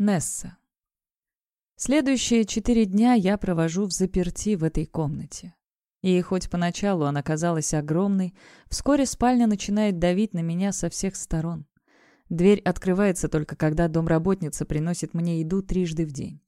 Несса. Следующие четыре дня я провожу в заперти в этой комнате. И хоть поначалу она казалась огромной, вскоре спальня начинает давить на меня со всех сторон. Дверь открывается только когда домработница приносит мне еду трижды в день.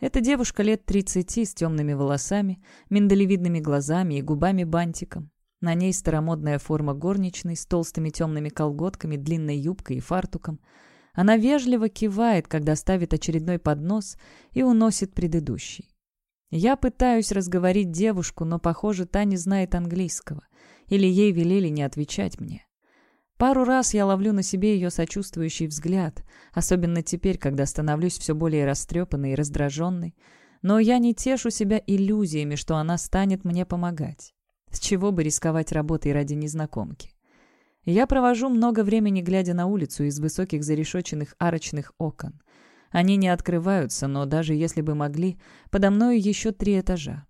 Эта девушка лет тридцати с темными волосами, миндалевидными глазами и губами-бантиком. На ней старомодная форма горничной с толстыми темными колготками, длинной юбкой и фартуком – она вежливо кивает, когда ставит очередной поднос и уносит предыдущий. Я пытаюсь разговорить девушку, но, похоже, та не знает английского. Или ей велели не отвечать мне. Пару раз я ловлю на себе ее сочувствующий взгляд, особенно теперь, когда становлюсь все более растрепанной и раздраженной. Но я не тешу себя иллюзиями, что она станет мне помогать. С чего бы рисковать работой ради незнакомки? Я провожу много времени, глядя на улицу из высоких зарешоченных арочных окон. Они не открываются, но даже если бы могли, подо мною еще три этажа.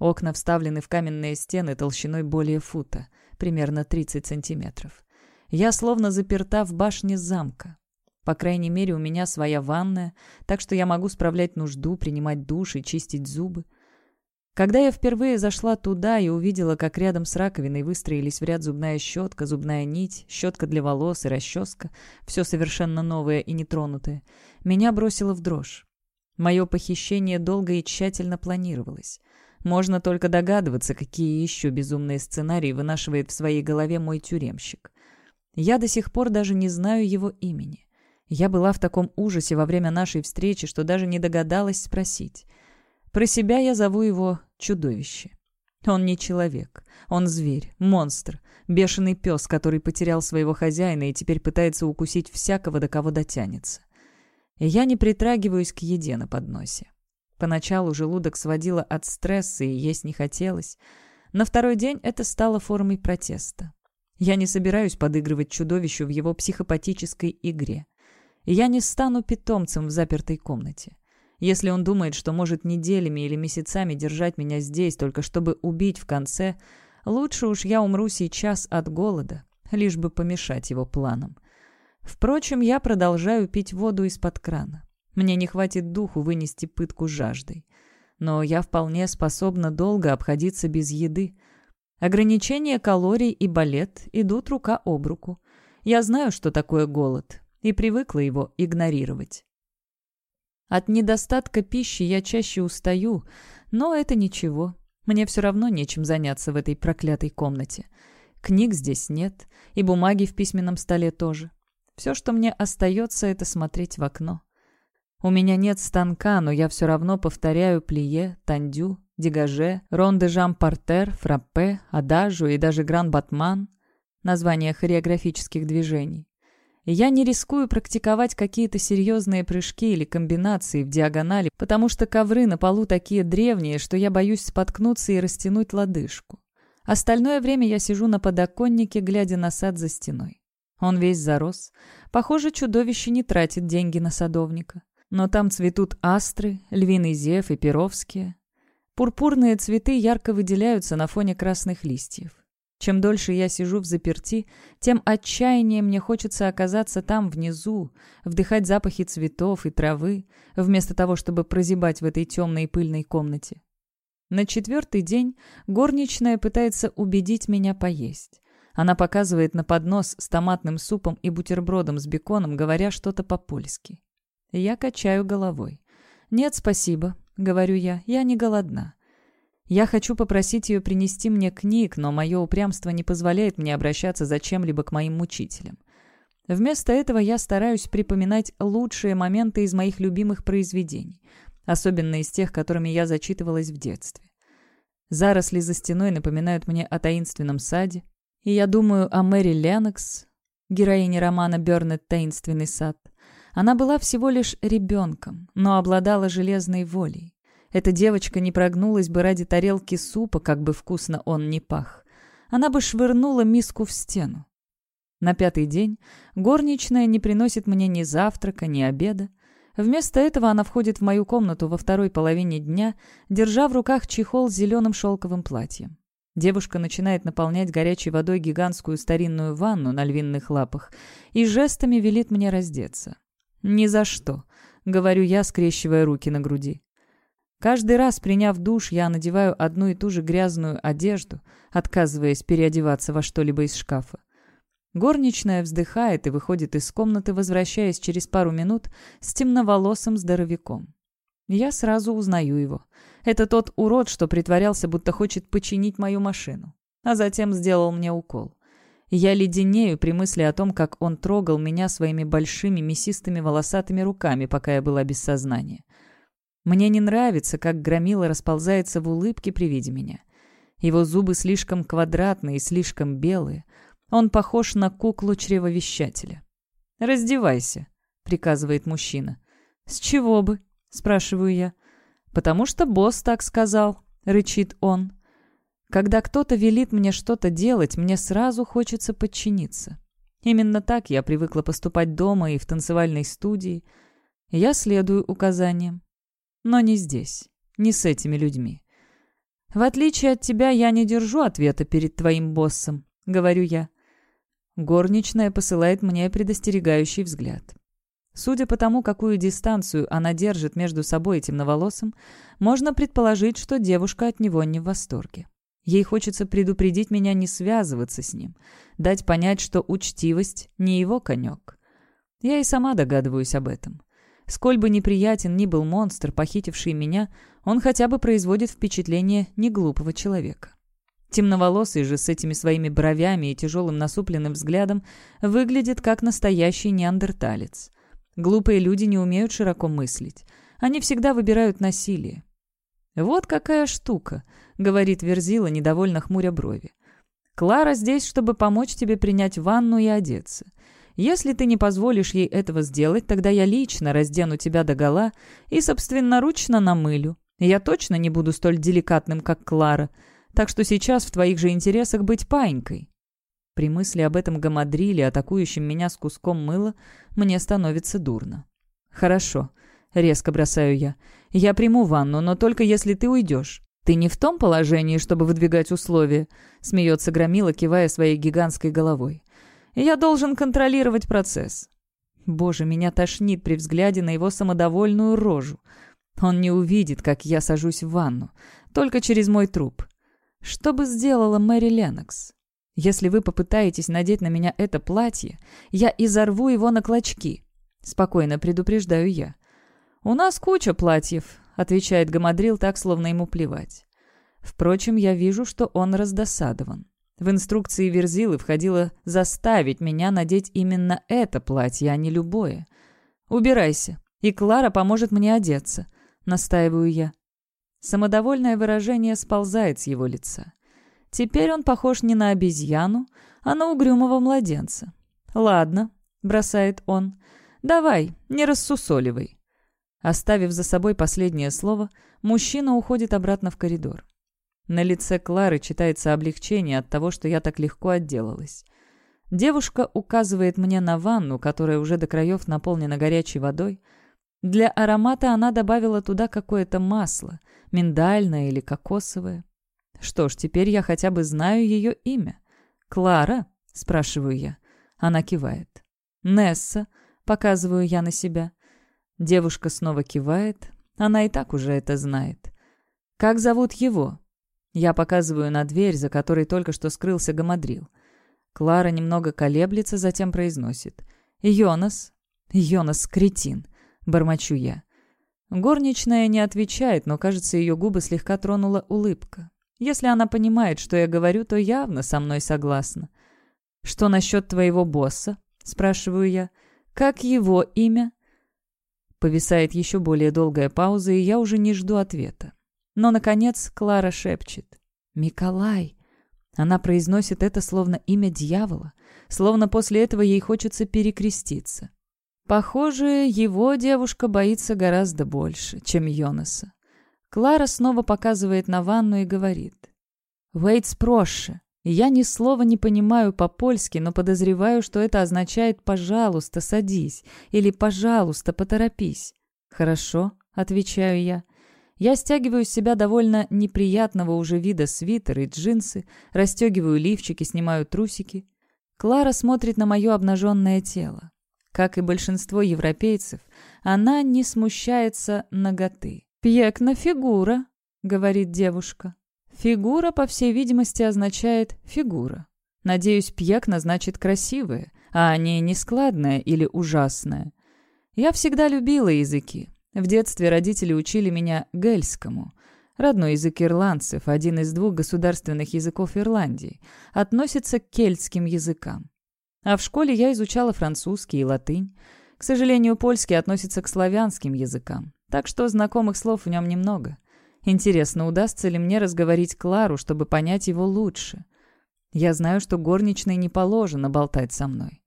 Окна вставлены в каменные стены толщиной более фута, примерно 30 сантиметров. Я словно заперта в башне замка. По крайней мере, у меня своя ванная, так что я могу справлять нужду, принимать душ и чистить зубы. Когда я впервые зашла туда и увидела, как рядом с раковиной выстроились в ряд зубная щетка, зубная нить, щетка для волос и расческа, все совершенно новое и нетронутое, меня бросило в дрожь. Мое похищение долго и тщательно планировалось. Можно только догадываться, какие еще безумные сценарии вынашивает в своей голове мой тюремщик. Я до сих пор даже не знаю его имени. Я была в таком ужасе во время нашей встречи, что даже не догадалась спросить. Про себя я зову его чудовище. Он не человек. Он зверь, монстр, бешеный пес, который потерял своего хозяина и теперь пытается укусить всякого, до кого дотянется. И я не притрагиваюсь к еде на подносе. Поначалу желудок сводило от стресса и есть не хотелось. На второй день это стало формой протеста. Я не собираюсь подыгрывать чудовищу в его психопатической игре. Я не стану питомцем в запертой комнате. Если он думает, что может неделями или месяцами держать меня здесь, только чтобы убить в конце, лучше уж я умру сейчас от голода, лишь бы помешать его планам. Впрочем, я продолжаю пить воду из-под крана. Мне не хватит духу вынести пытку жаждой. Но я вполне способна долго обходиться без еды. Ограничение калорий и балет идут рука об руку. Я знаю, что такое голод, и привыкла его игнорировать. От недостатка пищи я чаще устаю, но это ничего. Мне все равно нечем заняться в этой проклятой комнате. Книг здесь нет, и бумаги в письменном столе тоже. Все, что мне остается, это смотреть в окно. У меня нет станка, но я все равно повторяю плие, тандю, дегаже, ронде жам-портер, фраппе, адажу и даже гран-батман — названия хореографических движений я не рискую практиковать какие-то серьезные прыжки или комбинации в диагонали, потому что ковры на полу такие древние, что я боюсь споткнуться и растянуть лодыжку. Остальное время я сижу на подоконнике, глядя на сад за стеной. Он весь зарос. Похоже, чудовище не тратит деньги на садовника. Но там цветут астры, львиный зев и перовские. Пурпурные цветы ярко выделяются на фоне красных листьев. Чем дольше я сижу в заперти, тем отчаяннее мне хочется оказаться там внизу, вдыхать запахи цветов и травы, вместо того, чтобы прозябать в этой темной и пыльной комнате. На четвертый день горничная пытается убедить меня поесть. Она показывает на поднос с томатным супом и бутербродом с беконом, говоря что-то по-польски. Я качаю головой. «Нет, спасибо», — говорю я, — «я не голодна». Я хочу попросить ее принести мне книг, но мое упрямство не позволяет мне обращаться за чем-либо к моим мучителям. Вместо этого я стараюсь припоминать лучшие моменты из моих любимых произведений, особенно из тех, которыми я зачитывалась в детстве. Заросли за стеной напоминают мне о таинственном саде, и я думаю о Мэри Леннокс, героине романа «Бёрнет. Таинственный сад». Она была всего лишь ребенком, но обладала железной волей. Эта девочка не прогнулась бы ради тарелки супа, как бы вкусно он ни пах. Она бы швырнула миску в стену. На пятый день горничная не приносит мне ни завтрака, ни обеда. Вместо этого она входит в мою комнату во второй половине дня, держа в руках чехол с зеленым шелковым платьем. Девушка начинает наполнять горячей водой гигантскую старинную ванну на львиных лапах и жестами велит мне раздеться. Ни за что. говорю я, скрещивая руки на груди. Каждый раз, приняв душ, я надеваю одну и ту же грязную одежду, отказываясь переодеваться во что-либо из шкафа. Горничная вздыхает и выходит из комнаты, возвращаясь через пару минут с темноволосым здоровяком. Я сразу узнаю его. Это тот урод, что притворялся, будто хочет починить мою машину, а затем сделал мне укол. Я леденею при мысли о том, как он трогал меня своими большими мясистыми волосатыми руками, пока я была без сознания. Мне не нравится, как громила расползается в улыбке при виде меня. Его зубы слишком квадратные и слишком белые. Он похож на куклу чревовещателя. «Раздевайся», — приказывает мужчина. «С чего бы?» — спрашиваю я. «Потому что босс так сказал», — рычит он. Когда кто-то велит мне что-то делать, мне сразу хочется подчиниться. Именно так я привыкла поступать дома и в танцевальной студии. Я следую указаниям. Но не здесь, не с этими людьми. «В отличие от тебя, я не держу ответа перед твоим боссом», — говорю я. Горничная посылает мне предостерегающий взгляд. Судя по тому, какую дистанцию она держит между собой и темноволосым, можно предположить, что девушка от него не в восторге. Ей хочется предупредить меня не связываться с ним, дать понять, что учтивость не его конек. Я и сама догадываюсь об этом. Сколь бы неприятен ни был монстр, похитивший меня, он хотя бы производит впечатление неглупого человека. Темноволосый же с этими своими бровями и тяжелым насупленным взглядом выглядит как настоящий неандерталец. Глупые люди не умеют широко мыслить. Они всегда выбирают насилие. «Вот какая штука», — говорит Верзила, недовольно хмуря брови. «Клара здесь, чтобы помочь тебе принять ванну и одеться. Если ты не позволишь ей этого сделать, тогда я лично раздену тебя догола и собственноручно намылю. Я точно не буду столь деликатным, как Клара, так что сейчас в твоих же интересах быть паинькой». При мысли об этом гамадриле, атакующем меня с куском мыла, мне становится дурно. «Хорошо», — резко бросаю я. «Я приму ванну, но только если ты уйдешь. «Ты не в том положении, чтобы выдвигать условия», — смеется Громила, кивая своей гигантской головой. «Я должен контролировать процесс». Боже, меня тошнит при взгляде на его самодовольную рожу. Он не увидит, как я сажусь в ванну, только через мой труп. Что бы сделала Мэри Леннокс? Если вы попытаетесь надеть на меня это платье, я изорву его на клочки. Спокойно предупреждаю я. У нас куча платьев, отвечает Гамадрил так, словно ему плевать. Впрочем, я вижу, что он раздосадован. В инструкции Верзилы входило заставить меня надеть именно это платье, а не любое. «Убирайся, и Клара поможет мне одеться», — настаиваю я. Самодовольное выражение сползает с его лица. Теперь он похож не на обезьяну, а на угрюмого младенца. «Ладно», — бросает он, — «давай, не рассусоливай». Оставив за собой последнее слово, мужчина уходит обратно в коридор. На лице Клары читается облегчение от того, что я так легко отделалась. Девушка указывает мне на ванну, которая уже до краев наполнена горячей водой. Для аромата она добавила туда какое-то масло, миндальное или кокосовое. Что ж, теперь я хотя бы знаю ее имя. «Клара?» — спрашиваю я. Она кивает. «Несса?» — показываю я на себя. Девушка снова кивает. Она и так уже это знает. «Как зовут его?» Я показываю на дверь, за которой только что скрылся гамадрил. Клара немного колеблется, затем произносит. «Йонас». «Йонас, кретин», — бормочу я. Горничная не отвечает, но, кажется, ее губы слегка тронула улыбка. Если она понимает, что я говорю, то явно со мной согласна. «Что насчет твоего босса?» — спрашиваю я. «Как его имя?» Повисает еще более долгая пауза, и я уже не жду ответа. Но, наконец, Клара шепчет. «Миколай!» Она произносит это словно имя дьявола, словно после этого ей хочется перекреститься. Похоже, его девушка боится гораздо больше, чем Йонаса. Клара снова показывает на ванну и говорит. «Вейтс проще». Я ни слова не понимаю по-польски, но подозреваю, что это означает «пожалуйста, садись» или «пожалуйста, поторопись». «Хорошо», — отвечаю я. Я стягиваю с себя довольно неприятного уже вида свитер и джинсы, расстегиваю лифчики, снимаю трусики. Клара смотрит на мое обнаженное тело. Как и большинство европейцев, она не смущается ноготы. «Пьекна фигура», — говорит девушка. Фигура, по всей видимости, означает «фигура». Надеюсь, пьекна значит «красивая», а не «нескладная» или «ужасная». Я всегда любила языки. В детстве родители учили меня гельскому. Родной язык ирландцев, один из двух государственных языков Ирландии, относится к кельтским языкам. А в школе я изучала французский и латынь. К сожалению, польский относится к славянским языкам, так что знакомых слов в нем немного. Интересно, удастся ли мне разговорить Клару, чтобы понять его лучше? Я знаю, что горничной не положено болтать со мной.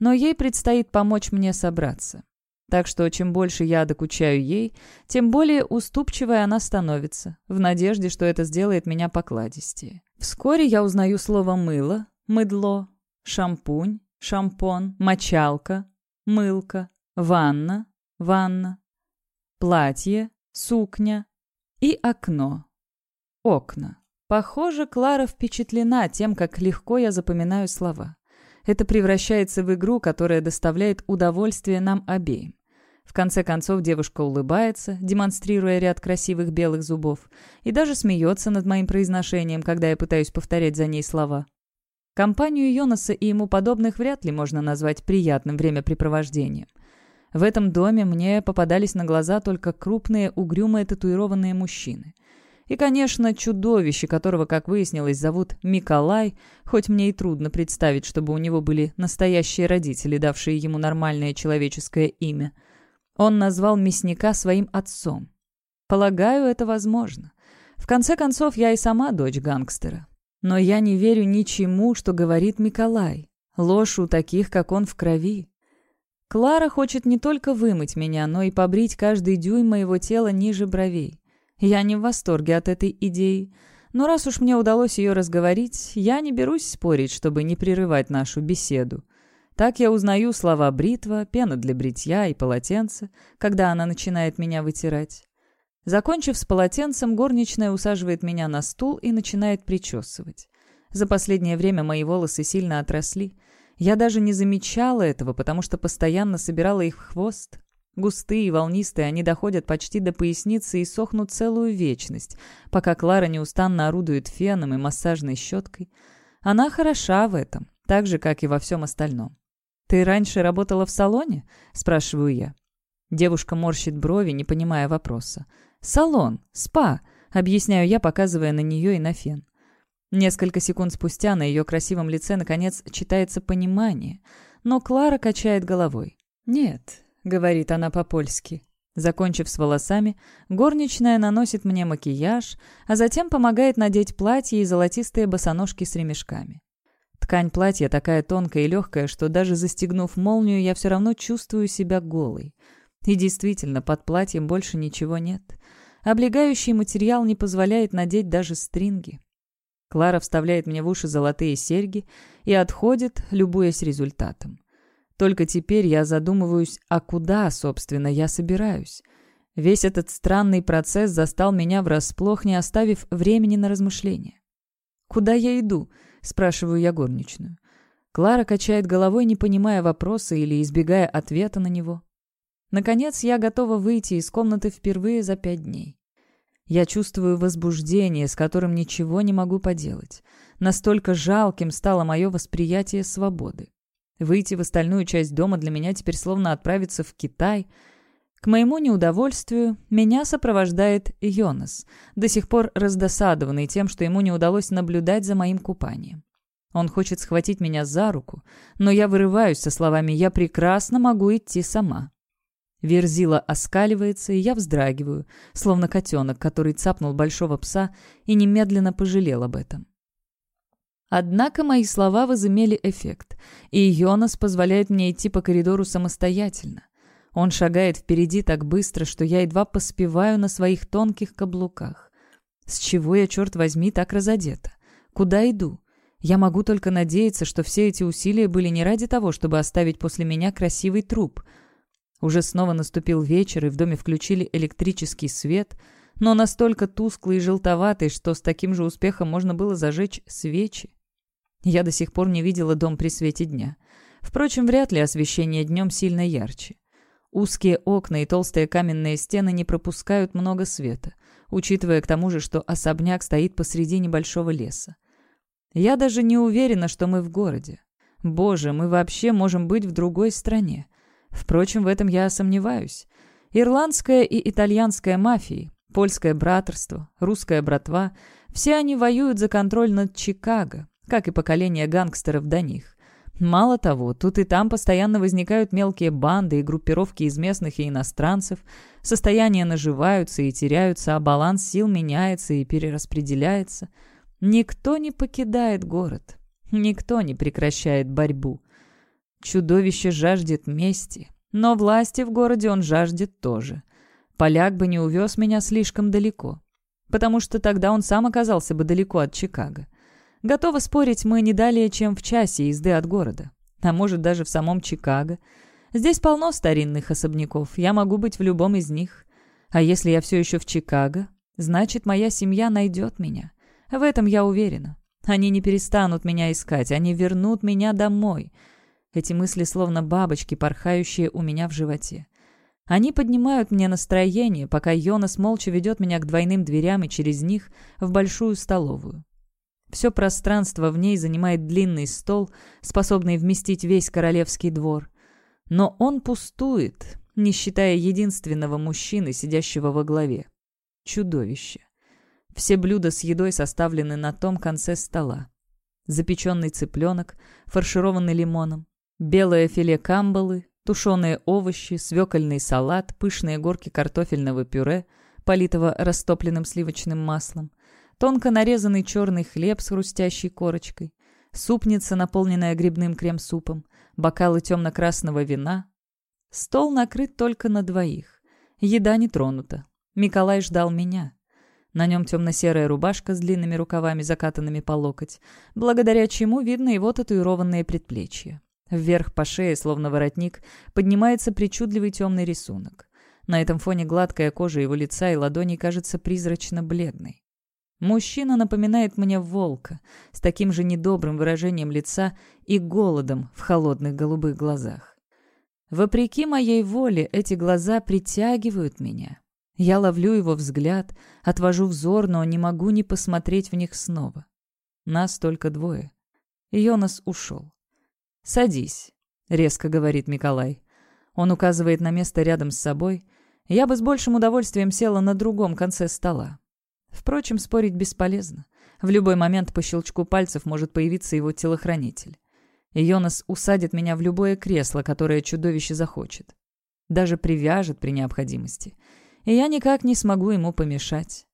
Но ей предстоит помочь мне собраться. Так что чем больше я докучаю ей, тем более уступчивой она становится, в надежде, что это сделает меня покладистее. Вскоре я узнаю слово «мыло», «мыдло», «шампунь», «шампон», «мочалка», «мылка», «ванна», «ванна», «платье», «сукня» и «окно», «окна». Похоже, Клара впечатлена тем, как легко я запоминаю слова. Это превращается в игру, которая доставляет удовольствие нам обеим. В конце концов девушка улыбается, демонстрируя ряд красивых белых зубов, и даже смеется над моим произношением, когда я пытаюсь повторять за ней слова. Компанию Йонаса и ему подобных вряд ли можно назвать приятным времяпрепровождением. В этом доме мне попадались на глаза только крупные, угрюмые татуированные мужчины. И, конечно, чудовище, которого, как выяснилось, зовут Миколай, хоть мне и трудно представить, чтобы у него были настоящие родители, давшие ему нормальное человеческое имя – он назвал мясника своим отцом. Полагаю, это возможно. В конце концов, я и сама дочь гангстера. Но я не верю ничему, что говорит Миколай. Ложь у таких, как он, в крови. Клара хочет не только вымыть меня, но и побрить каждый дюйм моего тела ниже бровей. Я не в восторге от этой идеи. Но раз уж мне удалось ее разговорить, я не берусь спорить, чтобы не прерывать нашу беседу. Так я узнаю слова бритва, пена для бритья и полотенце, когда она начинает меня вытирать. Закончив с полотенцем, горничная усаживает меня на стул и начинает причесывать. За последнее время мои волосы сильно отросли. Я даже не замечала этого, потому что постоянно собирала их в хвост. Густые и волнистые, они доходят почти до поясницы и сохнут целую вечность, пока Клара неустанно орудует феном и массажной щеткой. Она хороша в этом, так же, как и во всем остальном. «Ты раньше работала в салоне?» – спрашиваю я. Девушка морщит брови, не понимая вопроса. «Салон, спа», — объясняю я, показывая на нее и на фен. Несколько секунд спустя на ее красивом лице, наконец, читается понимание. Но Клара качает головой. «Нет», — говорит она по-польски. Закончив с волосами, горничная наносит мне макияж, а затем помогает надеть платье и золотистые босоножки с ремешками. Ткань платья такая тонкая и легкая, что даже застегнув молнию, я все равно чувствую себя голой. И действительно, под платьем больше ничего нет. Облегающий материал не позволяет надеть даже стринги. Клара вставляет мне в уши золотые серьги и отходит, любуясь результатом. Только теперь я задумываюсь, а куда, собственно, я собираюсь. Весь этот странный процесс застал меня врасплох, не оставив времени на размышления. Куда я иду? Спрашиваю я горничную. Клара качает головой, не понимая вопроса или избегая ответа на него. Наконец, я готова выйти из комнаты впервые за пять дней. Я чувствую возбуждение, с которым ничего не могу поделать. Настолько жалким стало мое восприятие свободы. Выйти в остальную часть дома для меня теперь словно отправиться в Китай. К моему неудовольствию меня сопровождает Йонас, до сих пор раздосадованный тем, что ему не удалось наблюдать за моим купанием. Он хочет схватить меня за руку, но я вырываюсь со словами «я прекрасно могу идти сама». Верзила оскаливается, и я вздрагиваю, словно котенок, который цапнул большого пса и немедленно пожалел об этом. Однако мои слова возымели эффект, и Йонас позволяет мне идти по коридору самостоятельно. Он шагает впереди так быстро, что я едва поспеваю на своих тонких каблуках. С чего я, черт возьми, так разодета? Куда иду? Я могу только надеяться, что все эти усилия были не ради того, чтобы оставить после меня красивый труп. Уже снова наступил вечер, и в доме включили электрический свет, но настолько тусклый и желтоватый, что с таким же успехом можно было зажечь свечи. Я до сих пор не видела дом при свете дня. Впрочем, вряд ли освещение днем сильно ярче. Узкие окна и толстые каменные стены не пропускают много света, учитывая к тому же, что особняк стоит посреди небольшого леса. Я даже не уверена, что мы в городе. Боже, мы вообще можем быть в другой стране. Впрочем, в этом я сомневаюсь. Ирландская и итальянская мафии, польское братерство, русская братва — все они воюют за контроль над Чикаго, как и поколение гангстеров до них. Мало того, тут и там постоянно возникают мелкие банды и группировки из местных и иностранцев, состояния наживаются и теряются, а баланс сил меняется и перераспределяется. Никто не покидает город, никто не прекращает борьбу. Чудовище жаждет мести, но власти в городе он жаждет тоже. Поляк бы не увез меня слишком далеко, потому что тогда он сам оказался бы далеко от Чикаго. Готова спорить, мы не далее, чем в часе езды от города. А может, даже в самом Чикаго. Здесь полно старинных особняков, я могу быть в любом из них. А если я все еще в Чикаго, значит, моя семья найдет меня. В этом я уверена. Они не перестанут меня искать, они вернут меня домой. Эти мысли словно бабочки, порхающие у меня в животе. Они поднимают мне настроение, пока Йонас молча ведет меня к двойным дверям и через них в большую столовую. Все пространство в ней занимает длинный стол, способный вместить весь королевский двор. Но он пустует, не считая единственного мужчины, сидящего во главе. Чудовище. Все блюда с едой составлены на том конце стола. Запеченный цыпленок, фаршированный лимоном, белое филе камбалы, тушеные овощи, свекольный салат, пышные горки картофельного пюре, политого растопленным сливочным маслом, тонко нарезанный черный хлеб с хрустящей корочкой, супница, наполненная грибным крем-супом, бокалы темно-красного вина. Стол накрыт только на двоих. Еда не тронута. Миколай ждал меня. На нем темно-серая рубашка с длинными рукавами, закатанными по локоть, благодаря чему видно его татуированные предплечья. Вверх по шее, словно воротник, поднимается причудливый темный рисунок. На этом фоне гладкая кожа его лица и ладони кажется призрачно бледной. Мужчина напоминает мне волка, с таким же недобрым выражением лица и голодом в холодных голубых глазах. Вопреки моей воле эти глаза притягивают меня. Я ловлю его взгляд, отвожу взор, но не могу не посмотреть в них снова. Нас только двое. Йонас ушел. «Садись», — резко говорит Николай. Он указывает на место рядом с собой. Я бы с большим удовольствием села на другом конце стола. Впрочем, спорить бесполезно. В любой момент по щелчку пальцев может появиться его телохранитель. И Йонас усадит меня в любое кресло, которое чудовище захочет. Даже привяжет при необходимости. И я никак не смогу ему помешать.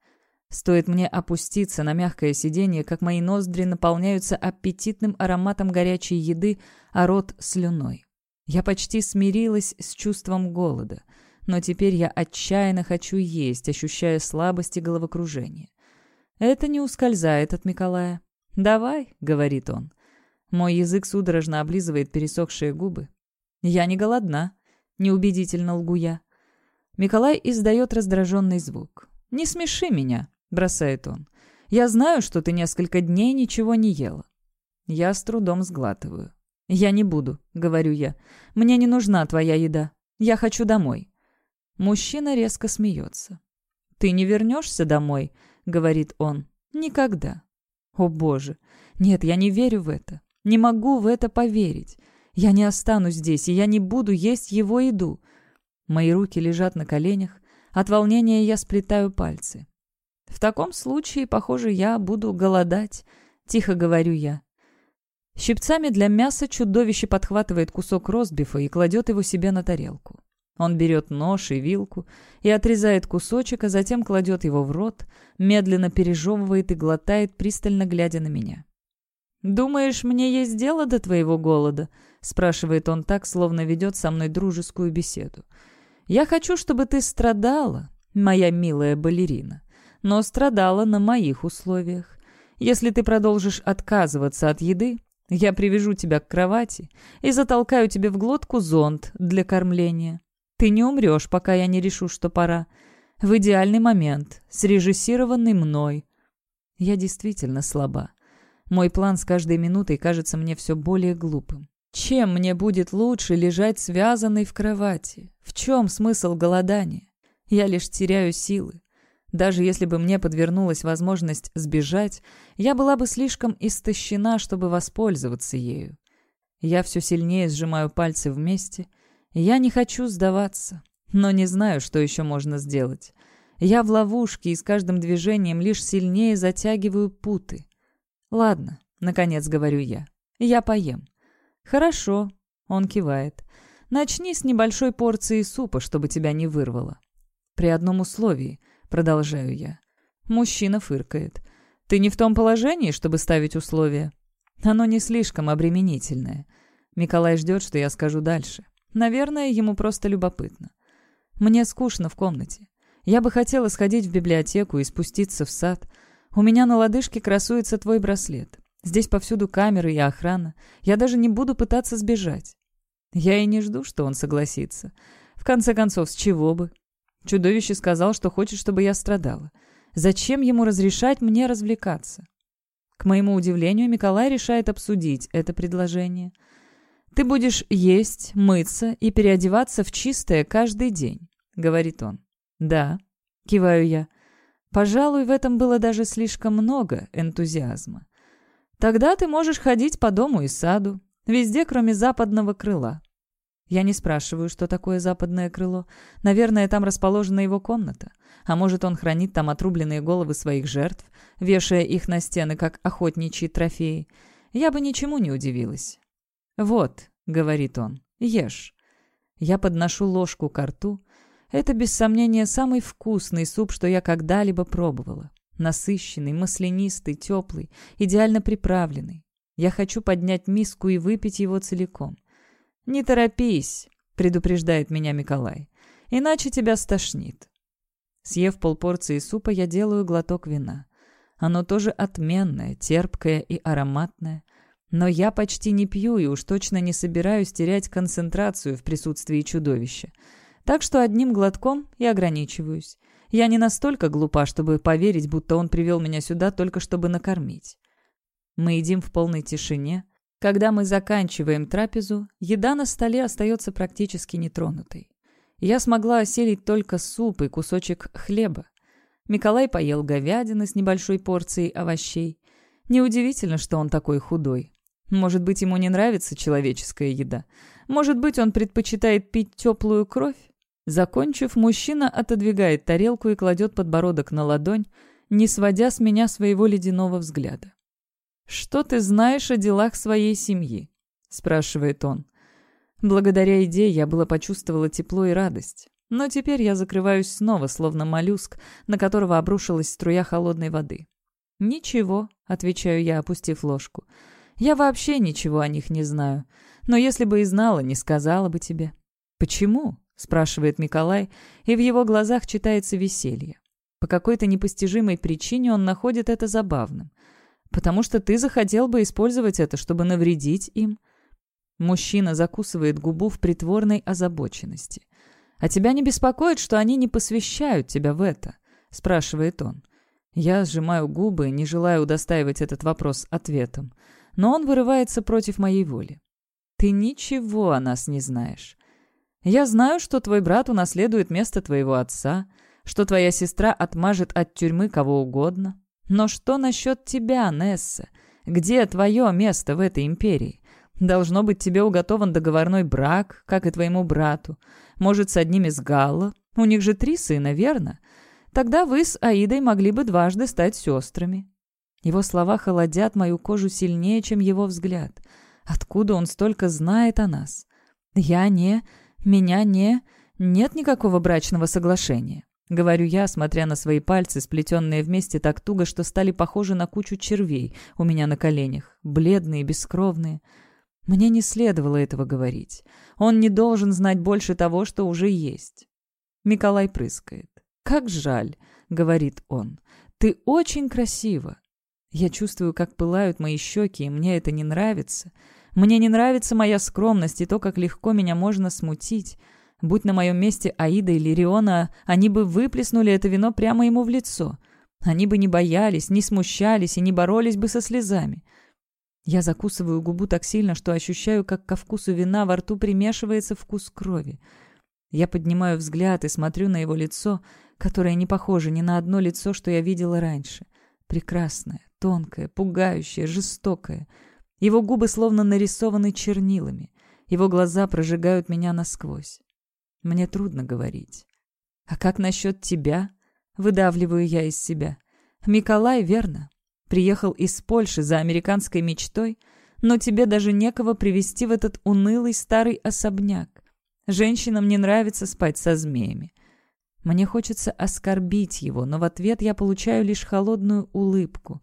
Стоит мне опуститься на мягкое сиденье, как мои ноздри наполняются аппетитным ароматом горячей еды, а рот — слюной. Я почти смирилась с чувством голода — но теперь я отчаянно хочу есть, ощущая слабость и головокружение. Это не ускользает от Николая. «Давай», — говорит он. Мой язык судорожно облизывает пересохшие губы. «Я не голодна», — неубедительно лгу я. Николай издает раздраженный звук. «Не смеши меня», — бросает он. «Я знаю, что ты несколько дней ничего не ела». Я с трудом сглатываю. «Я не буду», — говорю я. «Мне не нужна твоя еда. Я хочу домой». Мужчина резко смеется. «Ты не вернешься домой?» — говорит он. «Никогда». «О боже! Нет, я не верю в это. Не могу в это поверить. Я не останусь здесь, и я не буду есть его еду». Мои руки лежат на коленях. От волнения я сплетаю пальцы. «В таком случае, похоже, я буду голодать», — тихо говорю я. Щипцами для мяса чудовище подхватывает кусок ростбифа и кладет его себе на тарелку. Он берет нож и вилку и отрезает кусочек, а затем кладет его в рот, медленно пережевывает и глотает, пристально глядя на меня. «Думаешь, мне есть дело до твоего голода?» — спрашивает он так, словно ведет со мной дружескую беседу. «Я хочу, чтобы ты страдала, моя милая балерина, но страдала на моих условиях. Если ты продолжишь отказываться от еды, я привяжу тебя к кровати и затолкаю тебе в глотку зонт для кормления. Ты не умрешь, пока я не решу, что пора. В идеальный момент, срежиссированный мной. Я действительно слаба. Мой план с каждой минутой кажется мне все более глупым. Чем мне будет лучше лежать связанной в кровати? В чем смысл голодания? Я лишь теряю силы. Даже если бы мне подвернулась возможность сбежать, я была бы слишком истощена, чтобы воспользоваться ею. Я все сильнее сжимаю пальцы вместе. Я не хочу сдаваться, но не знаю, что еще можно сделать. Я в ловушке и с каждым движением лишь сильнее затягиваю путы. «Ладно», — наконец говорю я, — «я поем». «Хорошо», — он кивает. «Начни с небольшой порции супа, чтобы тебя не вырвало». «При одном условии», — продолжаю я. Мужчина фыркает. «Ты не в том положении, чтобы ставить условия?» «Оно не слишком обременительное». Николай ждет, что я скажу дальше. Наверное, ему просто любопытно. Мне скучно в комнате. Я бы хотела сходить в библиотеку и спуститься в сад. У меня на лодыжке красуется твой браслет. Здесь повсюду камеры и охрана. Я даже не буду пытаться сбежать. Я и не жду, что он согласится. В конце концов, с чего бы? Чудовище сказал, что хочет, чтобы я страдала. Зачем ему разрешать мне развлекаться? К моему удивлению, Николай решает обсудить это предложение. «Ты будешь есть, мыться и переодеваться в чистое каждый день», — говорит он. «Да», — киваю я. Пожалуй, в этом было даже слишком много энтузиазма. Тогда ты можешь ходить по дому и саду, везде, кроме западного крыла. Я не спрашиваю, что такое западное крыло. Наверное, там расположена его комната. А может, он хранит там отрубленные головы своих жертв, вешая их на стены, как охотничьи трофеи. Я бы ничему не удивилась. «Вот», — говорит он, — «ешь». Я подношу ложку к рту. Это, без сомнения, самый вкусный суп, что я когда-либо пробовала. Насыщенный, маслянистый, теплый, идеально приправленный. Я хочу поднять миску и выпить его целиком. «Не торопись», — предупреждает меня Николай, — «иначе тебя стошнит». Съев полпорции супа, я делаю глоток вина. Оно тоже отменное, терпкое и ароматное. Но я почти не пью и уж точно не собираюсь терять концентрацию в присутствии чудовища. Так что одним глотком и ограничиваюсь. Я не настолько глупа, чтобы поверить, будто он привел меня сюда только чтобы накормить. Мы едим в полной тишине. Когда мы заканчиваем трапезу, еда на столе остается практически нетронутой. Я смогла оселить только суп и кусочек хлеба. Николай поел говядины с небольшой порцией овощей. Неудивительно, что он такой худой. Может быть, ему не нравится человеческая еда. Может быть, он предпочитает пить теплую кровь. Закончив, мужчина отодвигает тарелку и кладет подбородок на ладонь, не сводя с меня своего ледяного взгляда. «Что ты знаешь о делах своей семьи?» — спрашивает он. Благодаря идее я было почувствовала тепло и радость. Но теперь я закрываюсь снова, словно моллюск, на которого обрушилась струя холодной воды. «Ничего», — отвечаю я, опустив ложку. «Я вообще ничего о них не знаю. Но если бы и знала, не сказала бы тебе». «Почему?» — спрашивает Николай, и в его глазах читается веселье. По какой-то непостижимой причине он находит это забавным. «Потому что ты захотел бы использовать это, чтобы навредить им». Мужчина закусывает губу в притворной озабоченности. «А тебя не беспокоит, что они не посвящают тебя в это?» — спрашивает он. Я сжимаю губы, не желая удостаивать этот вопрос ответом. Но он вырывается против моей воли. «Ты ничего о нас не знаешь. Я знаю, что твой брат унаследует место твоего отца, что твоя сестра отмажет от тюрьмы кого угодно. Но что насчет тебя, Несса? Где твое место в этой империи? Должно быть, тебе уготован договорной брак, как и твоему брату. Может, с одним из Галла? У них же три сына, верно? Тогда вы с Аидой могли бы дважды стать сестрами». Его слова холодят мою кожу сильнее, чем его взгляд. Откуда он столько знает о нас? Я не... Меня не... Нет никакого брачного соглашения. Говорю я, смотря на свои пальцы, сплетенные вместе так туго, что стали похожи на кучу червей у меня на коленях, бледные, бескровные. Мне не следовало этого говорить. Он не должен знать больше того, что уже есть. Николай прыскает. «Как жаль», — говорит он. «Ты очень красива». Я чувствую, как пылают мои щеки, и мне это не нравится. Мне не нравится моя скромность и то, как легко меня можно смутить. Будь на моем месте Аида или Риона, они бы выплеснули это вино прямо ему в лицо. Они бы не боялись, не смущались и не боролись бы со слезами. Я закусываю губу так сильно, что ощущаю, как ко вкусу вина во рту примешивается вкус крови. Я поднимаю взгляд и смотрю на его лицо, которое не похоже ни на одно лицо, что я видела раньше. Прекрасное, тонкое, пугающее, жестокое. Его губы словно нарисованы чернилами. Его глаза прожигают меня насквозь. Мне трудно говорить. «А как насчет тебя?» — выдавливаю я из себя. «Миколай, верно? Приехал из Польши за американской мечтой, но тебе даже некого привести в этот унылый старый особняк. Женщинам не нравится спать со змеями. Мне хочется оскорбить его, но в ответ я получаю лишь холодную улыбку.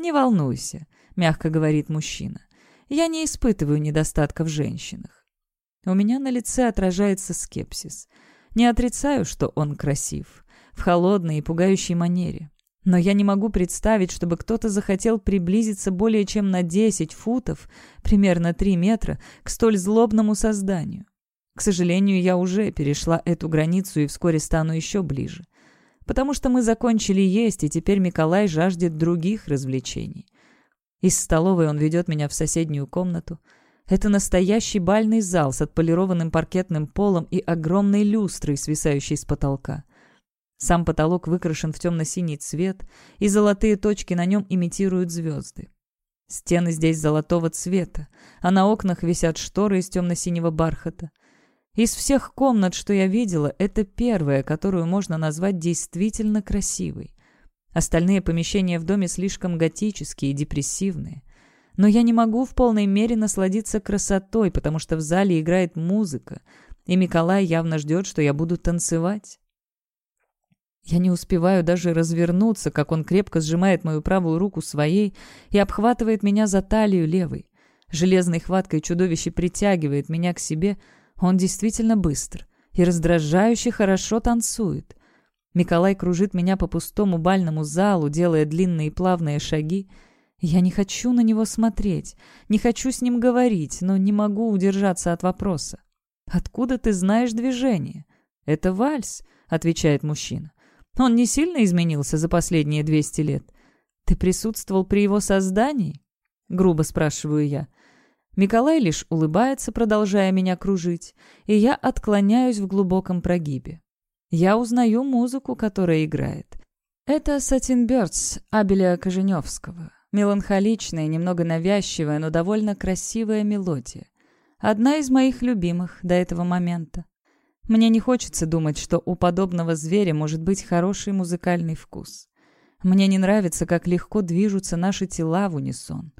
«Не волнуйся», — мягко говорит мужчина. «Я не испытываю недостатка в женщинах». У меня на лице отражается скепсис. Не отрицаю, что он красив. В холодной и пугающей манере. Но я не могу представить, чтобы кто-то захотел приблизиться более чем на 10 футов, примерно 3 метра, к столь злобному созданию. К сожалению, я уже перешла эту границу и вскоре стану еще ближе. Потому что мы закончили есть, и теперь Миколай жаждет других развлечений. Из столовой он ведет меня в соседнюю комнату. Это настоящий бальный зал с отполированным паркетным полом и огромной люстрой, свисающей с потолка. Сам потолок выкрашен в темно-синий цвет, и золотые точки на нем имитируют звезды. Стены здесь золотого цвета, а на окнах висят шторы из темно-синего бархата. Из всех комнат, что я видела, это первая, которую можно назвать действительно красивой. Остальные помещения в доме слишком готические и депрессивные. Но я не могу в полной мере насладиться красотой, потому что в зале играет музыка, и Николай явно ждет, что я буду танцевать. Я не успеваю даже развернуться, как он крепко сжимает мою правую руку своей и обхватывает меня за талию левой. Железной хваткой чудовище притягивает меня к себе. Он действительно быстр и раздражающе хорошо танцует. Николай кружит меня по пустому бальному залу, делая длинные плавные шаги. Я не хочу на него смотреть, не хочу с ним говорить, но не могу удержаться от вопроса. «Откуда ты знаешь движение?» «Это вальс», — отвечает мужчина. Он не сильно изменился за последние 200 лет? Ты присутствовал при его создании?» Грубо спрашиваю я. Николай лишь улыбается, продолжая меня кружить, и я отклоняюсь в глубоком прогибе. Я узнаю музыку, которая играет. Это «Сатин Бёрдс» Абеля Коженевского. Меланхоличная, немного навязчивая, но довольно красивая мелодия. Одна из моих любимых до этого момента. Мне не хочется думать, что у подобного зверя может быть хороший музыкальный вкус. Мне не нравится, как легко движутся наши тела в унисон.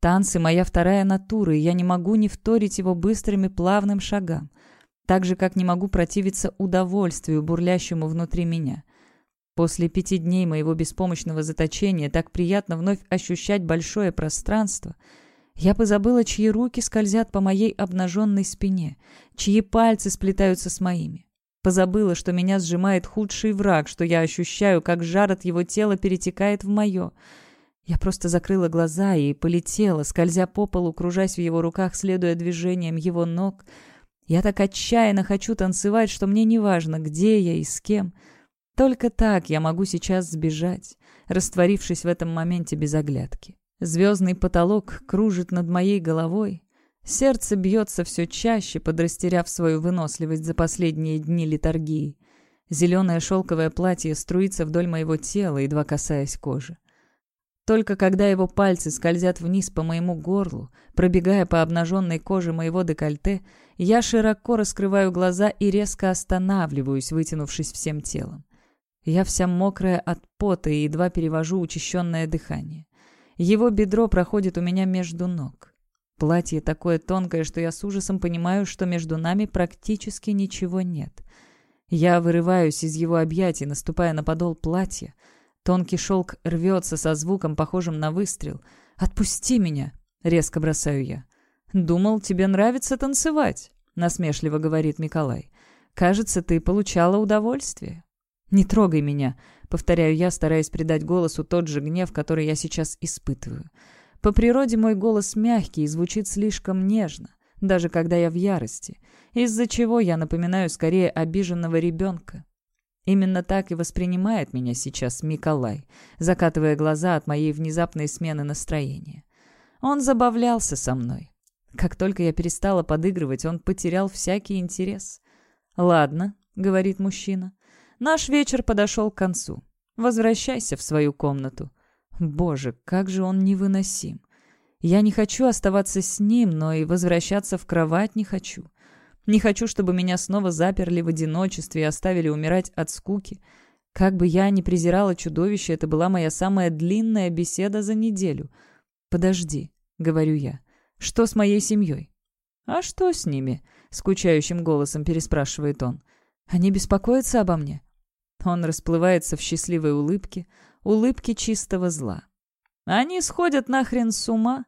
Танцы — моя вторая натура, и я не могу не вторить его быстрым и плавным шагам, так же, как не могу противиться удовольствию, бурлящему внутри меня. После пяти дней моего беспомощного заточения так приятно вновь ощущать большое пространство — я бы забыла, чьи руки скользят по моей обнаженной спине, чьи пальцы сплетаются с моими. Позабыла, что меня сжимает худший враг, что я ощущаю, как жар от его тела перетекает в мое. Я просто закрыла глаза и полетела, скользя по полу, кружась в его руках, следуя движениям его ног. Я так отчаянно хочу танцевать, что мне не важно, где я и с кем. Только так я могу сейчас сбежать, растворившись в этом моменте без оглядки. Звездный потолок кружит над моей головой. Сердце бьется все чаще, подрастеряв свою выносливость за последние дни литургии. Зеленое шелковое платье струится вдоль моего тела, едва касаясь кожи. Только когда его пальцы скользят вниз по моему горлу, пробегая по обнаженной коже моего декольте, я широко раскрываю глаза и резко останавливаюсь, вытянувшись всем телом. Я вся мокрая от пота и едва перевожу учащенное дыхание. Его бедро проходит у меня между ног. Платье такое тонкое, что я с ужасом понимаю, что между нами практически ничего нет. Я вырываюсь из его объятий, наступая на подол платья. Тонкий шелк рвется со звуком, похожим на выстрел. «Отпусти меня!» — резко бросаю я. «Думал, тебе нравится танцевать», — насмешливо говорит Николай. «Кажется, ты получала удовольствие». «Не трогай меня», Повторяю я, стараясь придать голосу тот же гнев, который я сейчас испытываю. По природе мой голос мягкий и звучит слишком нежно, даже когда я в ярости, из-за чего я напоминаю скорее обиженного ребенка. Именно так и воспринимает меня сейчас Миколай, закатывая глаза от моей внезапной смены настроения. Он забавлялся со мной. Как только я перестала подыгрывать, он потерял всякий интерес. «Ладно», — говорит мужчина, — «наш вечер подошел к концу. Возвращайся в свою комнату». Боже, как же он невыносим. Я не хочу оставаться с ним, но и возвращаться в кровать не хочу. Не хочу, чтобы меня снова заперли в одиночестве и оставили умирать от скуки. Как бы я ни презирала чудовище, это была моя самая длинная беседа за неделю. «Подожди», — говорю я, — «что с моей семьей?» «А что с ними?» — скучающим голосом переспрашивает он. «Они беспокоятся обо мне?» Он расплывается в счастливой улыбке, улыбке чистого зла. «Они сходят нахрен с ума?»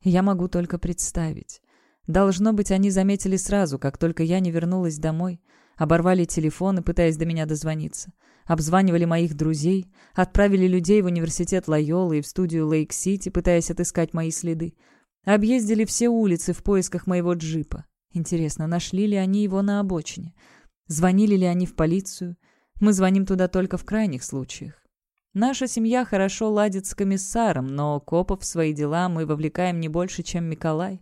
Я могу только представить. Должно быть, они заметили сразу, как только я не вернулась домой. Оборвали телефоны, пытаясь до меня дозвониться. Обзванивали моих друзей, отправили людей в университет Лайолы и в студию Лейк-Сити, пытаясь отыскать мои следы. Объездили все улицы в поисках моего джипа. Интересно, нашли ли они его на обочине? Звонили ли они в полицию? Мы звоним туда только в крайних случаях. Наша семья хорошо ладит с комиссаром, но копов в свои дела мы вовлекаем не больше, чем Миколай.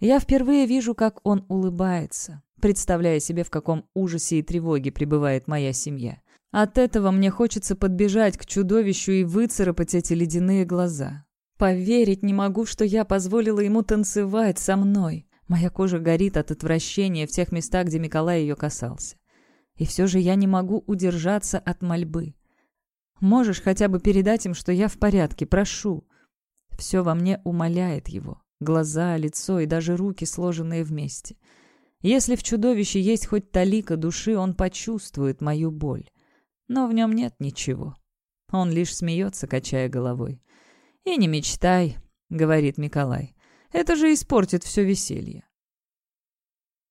Я впервые вижу, как он улыбается, представляя себе, в каком ужасе и тревоге пребывает моя семья. От этого мне хочется подбежать к чудовищу и выцарапать эти ледяные глаза. Поверить не могу, что я позволила ему танцевать со мной. Моя кожа горит от отвращения в тех местах, где Николай ее касался. И все же я не могу удержаться от мольбы. Можешь хотя бы передать им, что я в порядке, прошу». Все во мне умоляет его. Глаза, лицо и даже руки, сложенные вместе. Если в чудовище есть хоть талика души, он почувствует мою боль. Но в нем нет ничего. Он лишь смеется, качая головой. «И не мечтай», — говорит Николай. «Это же испортит все веселье.